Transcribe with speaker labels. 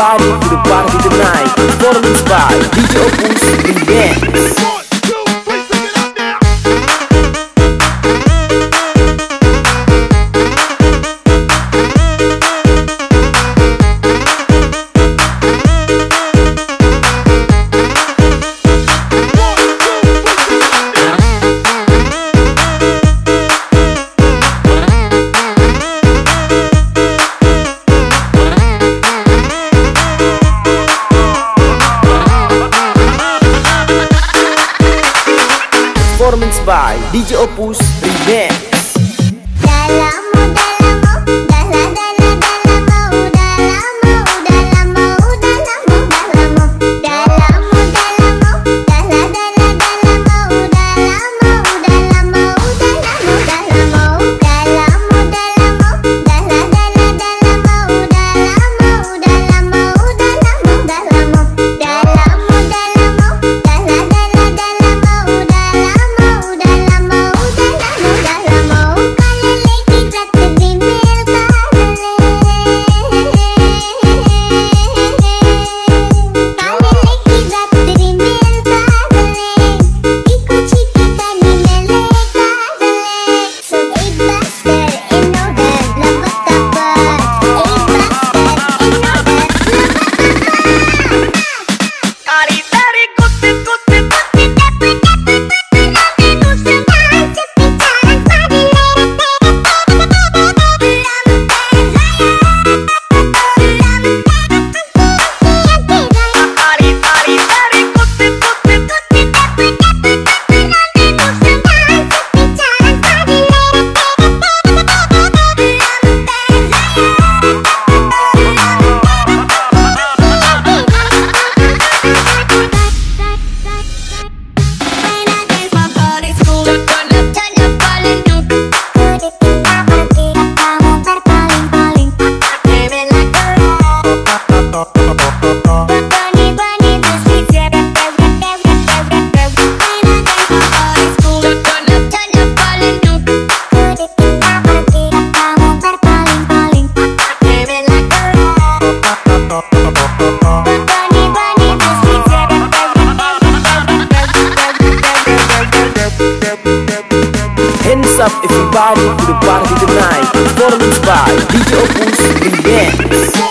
Speaker 1: body to the bottom of the night. Followed by DJ Opus
Speaker 2: and
Speaker 1: Dance. by DJ Opus Remix. What's up everybody? To the party tonight Followed by DJ Opus in the dance